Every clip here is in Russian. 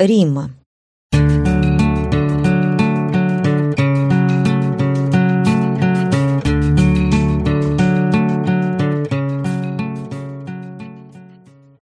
Римма.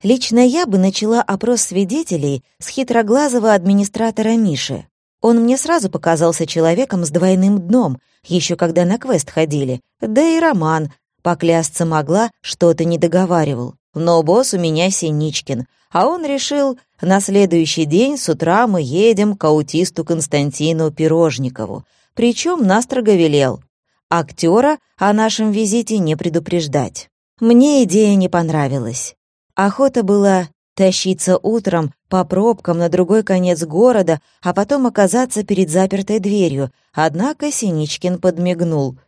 Лично я бы начала опрос свидетелей с хитроглазого администратора Миши. Он мне сразу показался человеком с двойным дном, еще когда на квест ходили. Да и Роман, поклясться могла, что-то не договаривал. Но босс у меня Синичкин, а он решил, на следующий день с утра мы едем к аутисту Константину Пирожникову. Причем настрого велел. Актера о нашем визите не предупреждать. Мне идея не понравилась. Охота была тащиться утром по пробкам на другой конец города, а потом оказаться перед запертой дверью. Однако Синичкин подмигнул.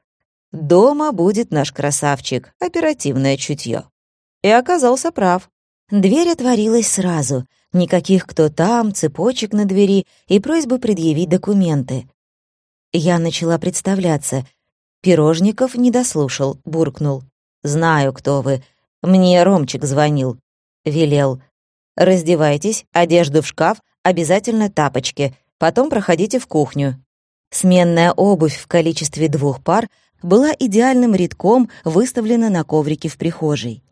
«Дома будет наш красавчик, оперативное чутье». И оказался прав. Дверь отворилась сразу. Никаких «кто там», цепочек на двери и просьбы предъявить документы. Я начала представляться. Пирожников не дослушал, буркнул. «Знаю, кто вы. Мне Ромчик звонил. Велел. Раздевайтесь, одежду в шкаф, обязательно тапочки. Потом проходите в кухню. Сменная обувь в количестве двух пар была идеальным рядком выставлена на коврике в прихожей.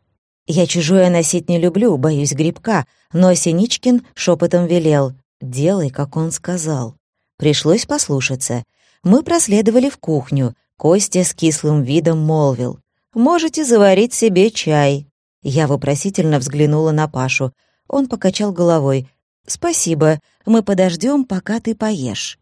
Я чужое носить не люблю, боюсь грибка, но Синичкин шепотом велел «делай, как он сказал». Пришлось послушаться. Мы проследовали в кухню. Костя с кислым видом молвил «можете заварить себе чай». Я вопросительно взглянула на Пашу. Он покачал головой. «Спасибо, мы подождем, пока ты поешь».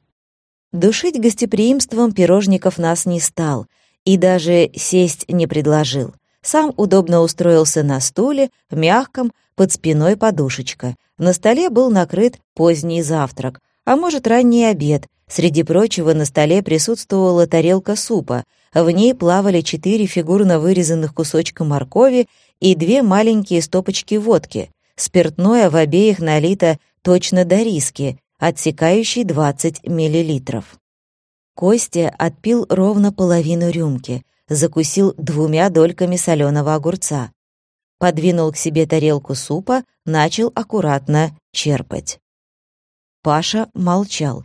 Душить гостеприимством пирожников нас не стал и даже сесть не предложил. Сам удобно устроился на стуле, мягком, под спиной подушечка. На столе был накрыт поздний завтрак, а может, ранний обед. Среди прочего на столе присутствовала тарелка супа. В ней плавали четыре фигурно вырезанных кусочка моркови и две маленькие стопочки водки. Спиртное в обеих налито точно до риски, отсекающей 20 миллилитров. Костя отпил ровно половину рюмки, закусил двумя дольками соленого огурца. Подвинул к себе тарелку супа, начал аккуратно черпать. Паша молчал.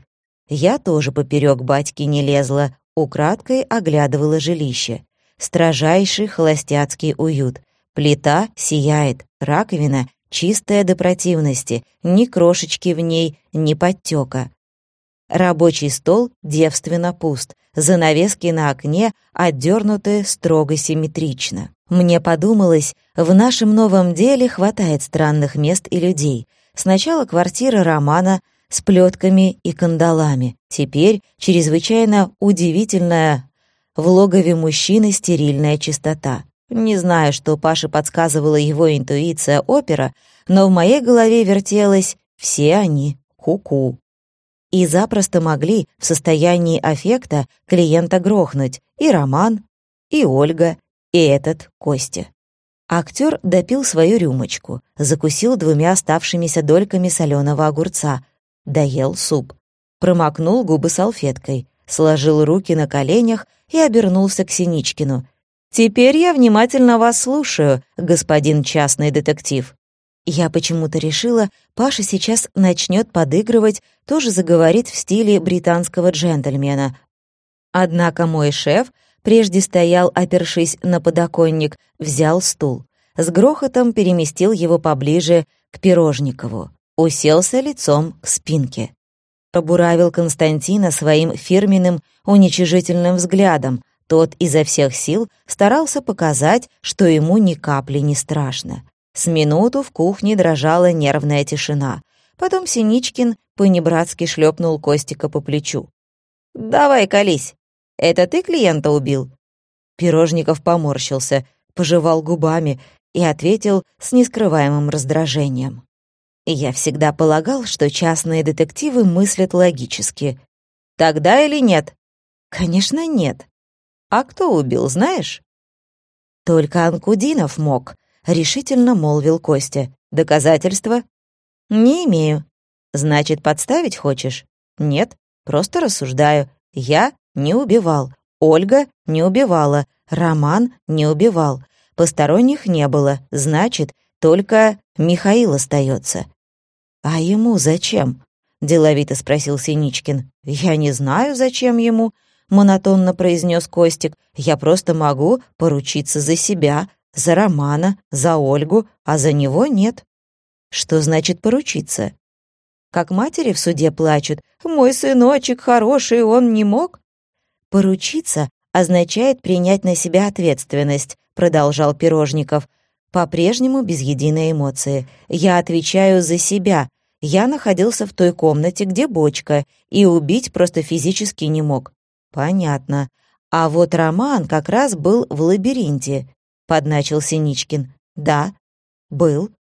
Я тоже поперек батьки не лезла, украдкой оглядывала жилище. Строжайший холостяцкий уют. Плита сияет, раковина чистая до противности, ни крошечки в ней, ни подтека. Рабочий стол девственно пуст, занавески на окне отдернуты строго симметрично. Мне подумалось, в нашем новом деле хватает странных мест и людей. Сначала квартира Романа с плетками и кандалами, теперь чрезвычайно удивительная в логове мужчины стерильная чистота. Не знаю, что Паше подсказывала его интуиция опера, но в моей голове вертелось «все они ку-ку». И запросто могли в состоянии аффекта клиента грохнуть и Роман, и Ольга, и этот Костя. Актер допил свою рюмочку, закусил двумя оставшимися дольками соленого огурца, доел суп, промокнул губы салфеткой, сложил руки на коленях и обернулся к Синичкину. «Теперь я внимательно вас слушаю, господин частный детектив». Я почему-то решила, Паша сейчас начнет подыгрывать, тоже заговорит в стиле британского джентльмена. Однако мой шеф прежде стоял, опершись на подоконник, взял стул. С грохотом переместил его поближе к Пирожникову. Уселся лицом к спинке. Побуравил Константина своим фирменным уничижительным взглядом, тот изо всех сил старался показать, что ему ни капли не страшно. С минуту в кухне дрожала нервная тишина. Потом Синичкин понебратски шлепнул Костика по плечу. «Давай, колись. Это ты клиента убил?» Пирожников поморщился, пожевал губами и ответил с нескрываемым раздражением. «Я всегда полагал, что частные детективы мыслят логически. Тогда или нет?» «Конечно, нет. «А кто убил, знаешь?» «Только Анкудинов мог», — решительно молвил Костя. «Доказательства?» «Не имею». «Значит, подставить хочешь?» «Нет, просто рассуждаю. Я не убивал. Ольга не убивала. Роман не убивал. Посторонних не было. Значит, только Михаил остается. «А ему зачем?» — деловито спросил Синичкин. «Я не знаю, зачем ему», — монотонно произнес Костик. «Я просто могу поручиться за себя, за Романа, за Ольгу, а за него нет». «Что значит поручиться?» «Как матери в суде плачут. Мой сыночек хороший, он не мог?» «Поручиться означает принять на себя ответственность», — продолжал Пирожников по-прежнему без единой эмоции. «Я отвечаю за себя. Я находился в той комнате, где бочка, и убить просто физически не мог». «Понятно. А вот Роман как раз был в лабиринте», — подначил Синичкин. «Да, был.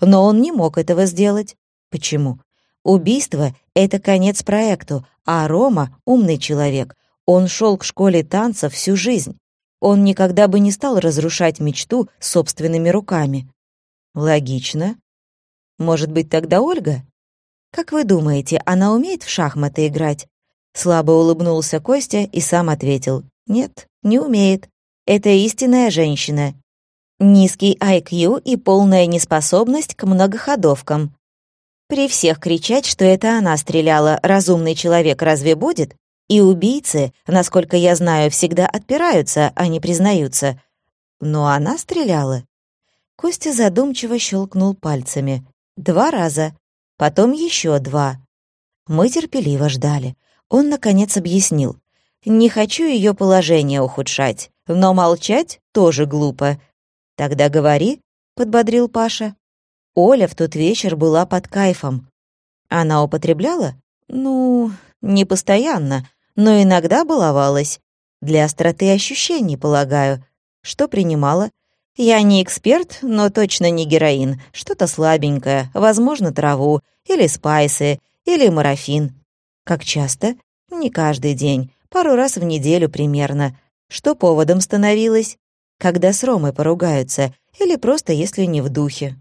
Но он не мог этого сделать. Почему? Убийство — это конец проекту, а Рома — умный человек. Он шел к школе танцев всю жизнь. Он никогда бы не стал разрушать мечту собственными руками. Логично. Может быть, тогда Ольга? Как вы думаете, она умеет в шахматы играть? Слабо улыбнулся Костя и сам ответил. Нет, не умеет. Это истинная женщина. Низкий IQ и полная неспособность к многоходовкам. При всех кричать, что это она стреляла, разумный человек разве будет? И убийцы, насколько я знаю, всегда отпираются, а не признаются. Но она стреляла. Костя задумчиво щелкнул пальцами. Два раза, потом еще два. Мы терпеливо ждали. Он, наконец, объяснил. «Не хочу ее положение ухудшать, но молчать тоже глупо». «Тогда говори», — подбодрил Паша. Оля в тот вечер была под кайфом. Она употребляла? Ну, не постоянно, но иногда баловалась. Для остроты ощущений, полагаю. Что принимала? Я не эксперт, но точно не героин. Что-то слабенькое, возможно, траву, или спайсы, или марафин. Как часто? Не каждый день, пару раз в неделю примерно. Что поводом становилось? Когда с Ромой поругаются, или просто если не в духе.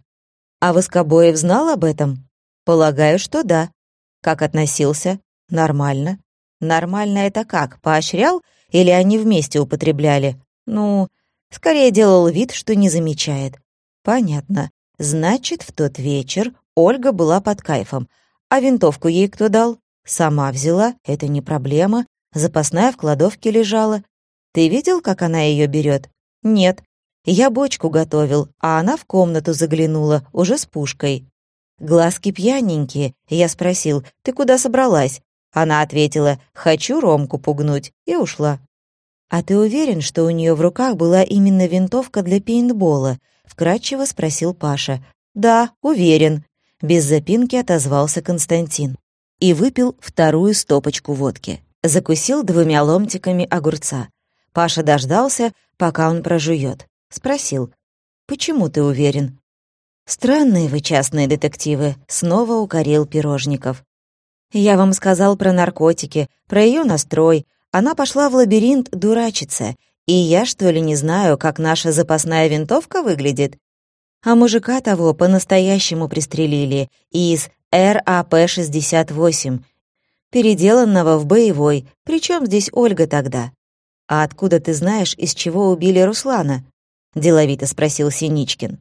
А Воскобоев знал об этом? Полагаю, что да. Как относился? Нормально. Нормально это как, поощрял или они вместе употребляли? Ну, скорее делал вид, что не замечает. Понятно. Значит, в тот вечер Ольга была под кайфом. А винтовку ей кто дал? Сама взяла, это не проблема. Запасная в кладовке лежала. Ты видел, как она ее берет? Нет. Я бочку готовил, а она в комнату заглянула, уже с пушкой. Глазки пьяненькие. Я спросил, ты куда собралась? Она ответила «хочу Ромку пугнуть» и ушла. «А ты уверен, что у нее в руках была именно винтовка для пейнтбола?» — вкратчиво спросил Паша. «Да, уверен», — без запинки отозвался Константин. И выпил вторую стопочку водки. Закусил двумя ломтиками огурца. Паша дождался, пока он прожует. Спросил, «Почему ты уверен?» «Странные вы частные детективы», — снова укорил Пирожников. Я вам сказал про наркотики, про ее настрой. Она пошла в лабиринт дурачиться. И я, что ли, не знаю, как наша запасная винтовка выглядит? А мужика того по-настоящему пристрелили из РАП-68, переделанного в боевой. Причем здесь Ольга тогда? А откуда ты знаешь, из чего убили Руслана? Деловито спросил Синичкин.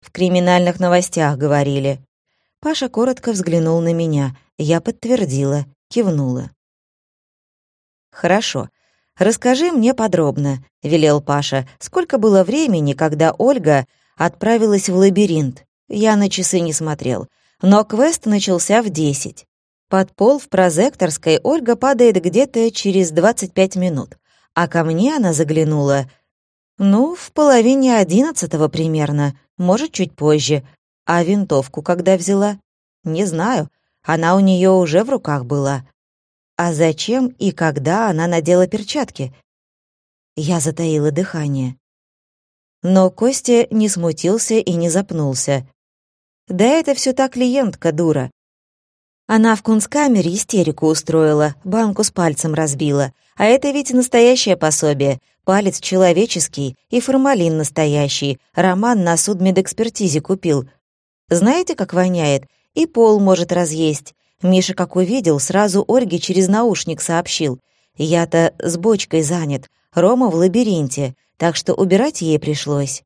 В криминальных новостях говорили. Паша коротко взглянул на меня — я подтвердила, кивнула. «Хорошо. Расскажи мне подробно», — велел Паша, «сколько было времени, когда Ольга отправилась в лабиринт. Я на часы не смотрел. Но квест начался в десять. Под пол в прозекторской Ольга падает где-то через 25 минут, а ко мне она заглянула, ну, в половине одиннадцатого примерно, может, чуть позже. А винтовку когда взяла? Не знаю, она у нее уже в руках была. А зачем и когда она надела перчатки? Я затаила дыхание. Но Костя не смутился и не запнулся. Да это все та клиентка, дура. Она в кунсткамере истерику устроила, банку с пальцем разбила. А это ведь настоящее пособие. Палец человеческий и формалин настоящий. Роман на судмедэкспертизе купил. Знаете, как воняет? И пол может разъесть. Миша, как увидел, сразу Ольге через наушник сообщил. Я-то с бочкой занят, Рома в лабиринте, так что убирать ей пришлось.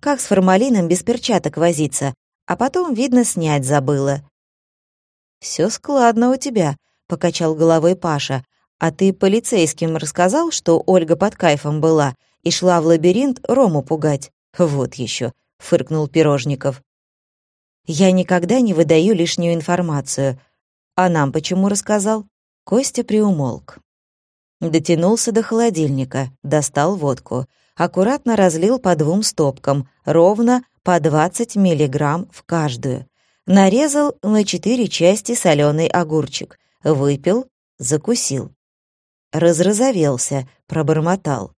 Как с формалином без перчаток возиться, а потом, видно, снять забыла. Все складно у тебя», — покачал головой Паша. «А ты полицейским рассказал, что Ольга под кайфом была и шла в лабиринт Рому пугать?» «Вот еще», — фыркнул Пирожников. «Я никогда не выдаю лишнюю информацию. А нам почему рассказал?» Костя приумолк. Дотянулся до холодильника, достал водку. Аккуратно разлил по двум стопкам, ровно по 20 миллиграмм в каждую. Нарезал на четыре части соленый огурчик. Выпил, закусил. Разразовелся, пробормотал.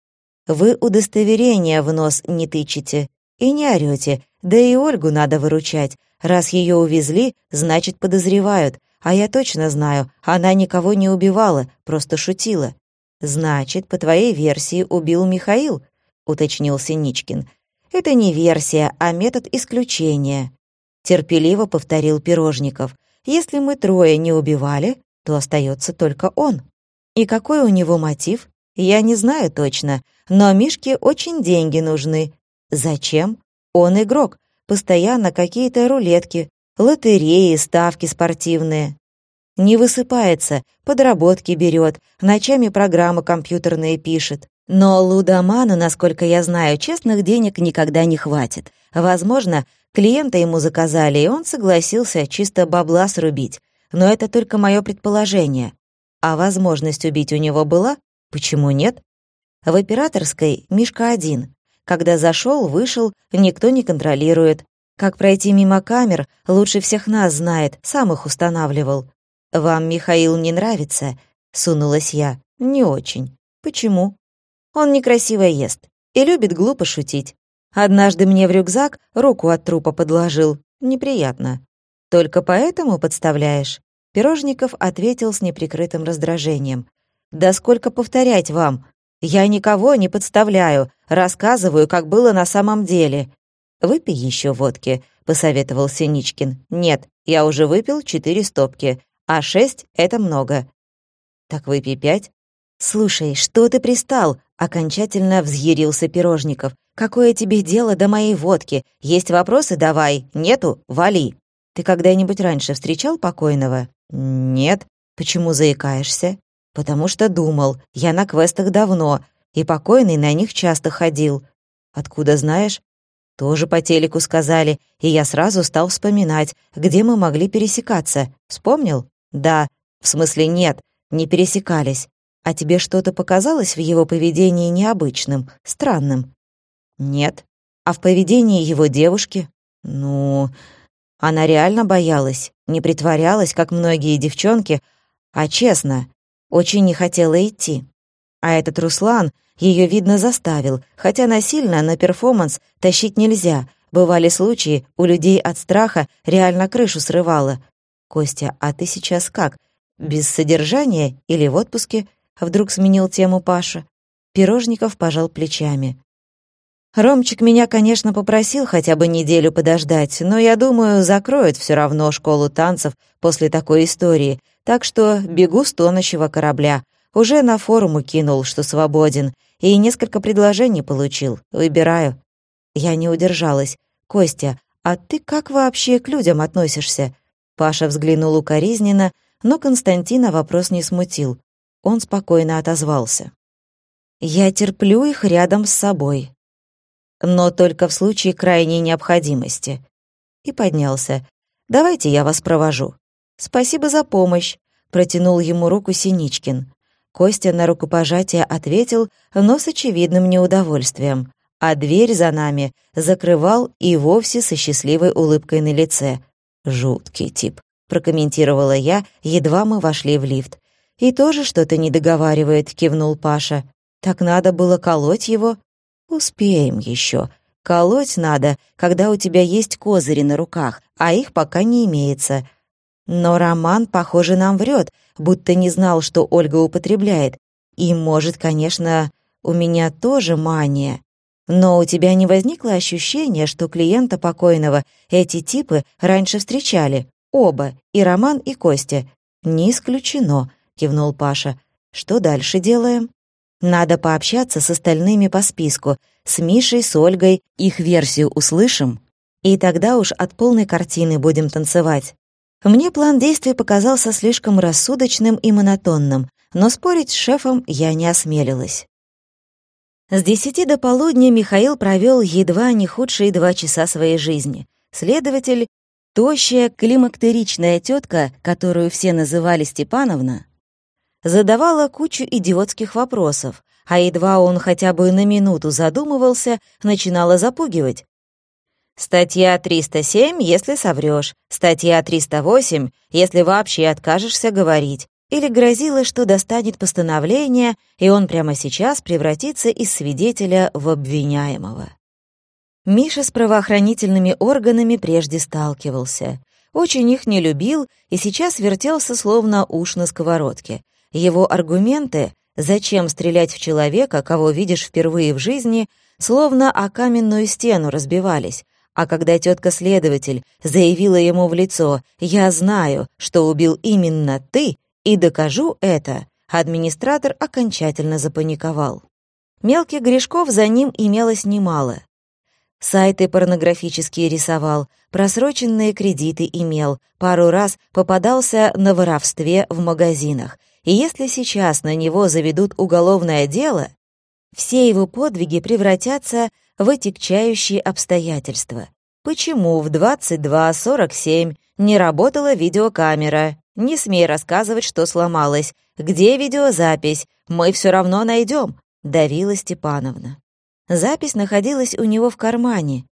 «Вы удостоверение в нос не тычете и не орете, да и Ольгу надо выручать. Раз ее увезли, значит, подозревают. А я точно знаю, она никого не убивала, просто шутила. «Значит, по твоей версии убил Михаил?» — уточнил Синичкин. «Это не версия, а метод исключения», — терпеливо повторил Пирожников. «Если мы трое не убивали, то остается только он. И какой у него мотив? Я не знаю точно, но Мишке очень деньги нужны. Зачем? Он игрок, постоянно какие-то рулетки, лотереи, ставки спортивные. Не высыпается, подработки берет, ночами программы компьютерные пишет. Но Лудоману, насколько я знаю, честных денег никогда не хватит. Возможно, клиента ему заказали, и он согласился чисто бабла срубить. Но это только мое предположение. А возможность убить у него была? Почему нет? В операторской Мишка один. Когда зашел, вышел, никто не контролирует. Как пройти мимо камер, лучше всех нас знает, сам их устанавливал. «Вам Михаил не нравится?» — сунулась я. «Не очень. Почему?» «Он некрасиво ест и любит глупо шутить. Однажды мне в рюкзак руку от трупа подложил. Неприятно. Только поэтому подставляешь?» Пирожников ответил с неприкрытым раздражением. «Да сколько повторять вам? Я никого не подставляю, рассказываю, как было на самом деле». «Выпей еще водки», — посоветовал Синичкин. «Нет, я уже выпил четыре стопки а шесть — это много. Так выпей пять. Слушай, что ты пристал? Окончательно взъярился Пирожников. Какое тебе дело до моей водки? Есть вопросы? Давай. Нету? Вали. Ты когда-нибудь раньше встречал покойного? Нет. Почему заикаешься? Потому что думал. Я на квестах давно, и покойный на них часто ходил. Откуда знаешь? Тоже по телеку сказали, и я сразу стал вспоминать, где мы могли пересекаться. Вспомнил? Да, в смысле нет, не пересекались. А тебе что-то показалось в его поведении необычным, странным? Нет. А в поведении его девушки? Ну, она реально боялась, не притворялась, как многие девчонки, а честно, очень не хотела идти. А этот Руслан ее, видно, заставил, хотя насильно на перформанс тащить нельзя. Бывали случаи, у людей от страха реально крышу срывало. «Костя, а ты сейчас как? Без содержания или в отпуске?» Вдруг сменил тему Паша. Пирожников пожал плечами. «Ромчик меня, конечно, попросил хотя бы неделю подождать, но, я думаю, закроют все равно школу танцев после такой истории, так что бегу с тонущего корабля. Уже на форуму кинул, что свободен, и несколько предложений получил. Выбираю». Я не удержалась. «Костя, а ты как вообще к людям относишься? Паша взглянул укоризненно, но Константина вопрос не смутил. Он спокойно отозвался. «Я терплю их рядом с собой. Но только в случае крайней необходимости». И поднялся. «Давайте я вас провожу». «Спасибо за помощь», — протянул ему руку Синичкин. Костя на рукопожатие ответил, но с очевидным неудовольствием, а дверь за нами закрывал и вовсе со счастливой улыбкой на лице. «Жуткий тип», — прокомментировала я, едва мы вошли в лифт. «И тоже что-то не договаривает», — кивнул Паша. «Так надо было колоть его?» «Успеем еще. Колоть надо, когда у тебя есть козыри на руках, а их пока не имеется. Но Роман, похоже, нам врет, будто не знал, что Ольга употребляет. И, может, конечно, у меня тоже мания. Но у тебя не возникло ощущения, что клиента покойного эти типы раньше встречали? Оба, и Роман, и Костя. Не исключено, кивнул Паша. Что дальше делаем? Надо пообщаться с остальными по списку, с Мишей, с Ольгой, их версию услышим, и тогда уж от полной картины будем танцевать. Мне план действий показался слишком рассудочным и монотонным, но спорить с шефом я не осмелилась. С десяти до полудня Михаил провел едва не худшие два часа своей жизни. Следователь, тощая климактеричная тетка, которую все называли Степановна, задавала кучу идиотских вопросов, а едва он хотя бы на минуту задумывался, начинала запугивать. Статья 307, если соврёшь. Статья 308, если вообще откажешься говорить или грозило, что достанет постановление, и он прямо сейчас превратится из свидетеля в обвиняемого. Миша с правоохранительными органами прежде сталкивался. Очень их не любил и сейчас вертелся словно уж на сковородке. Его аргументы «зачем стрелять в человека, кого видишь впервые в жизни», словно о каменную стену разбивались, а когда тетка-следователь заявила ему в лицо «Я знаю, что убил именно ты», и докажу это, администратор окончательно запаниковал. Мелких грешков за ним имелось немало. Сайты порнографические рисовал, просроченные кредиты имел, пару раз попадался на воровстве в магазинах. И если сейчас на него заведут уголовное дело, все его подвиги превратятся в отягчающие обстоятельства. Почему в 22.47 не работала видеокамера? Не смей рассказывать, что сломалось. Где видеозапись? Мы все равно найдем», — давила Степановна. Запись находилась у него в кармане,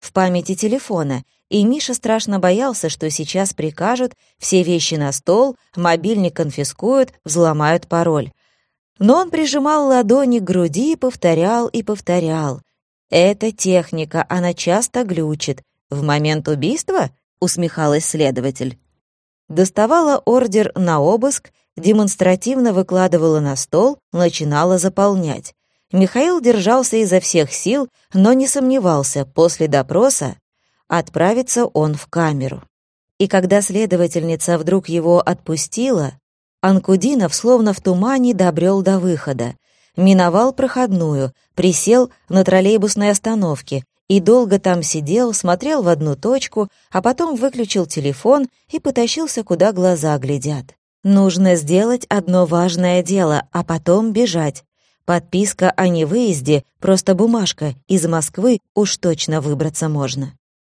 в памяти телефона, и Миша страшно боялся, что сейчас прикажут все вещи на стол, мобильник конфискуют, взломают пароль. Но он прижимал ладони к груди и повторял и повторял. «Это техника, она часто глючит. В момент убийства?» — усмехалась следователь доставала ордер на обыск, демонстративно выкладывала на стол, начинала заполнять. Михаил держался изо всех сил, но не сомневался, после допроса отправится он в камеру. И когда следовательница вдруг его отпустила, Анкудинов словно в тумане добрел до выхода, миновал проходную, присел на троллейбусной остановке и долго там сидел, смотрел в одну точку, а потом выключил телефон и потащился, куда глаза глядят. Нужно сделать одно важное дело, а потом бежать. Подписка о невыезде, просто бумажка, из Москвы уж точно выбраться можно.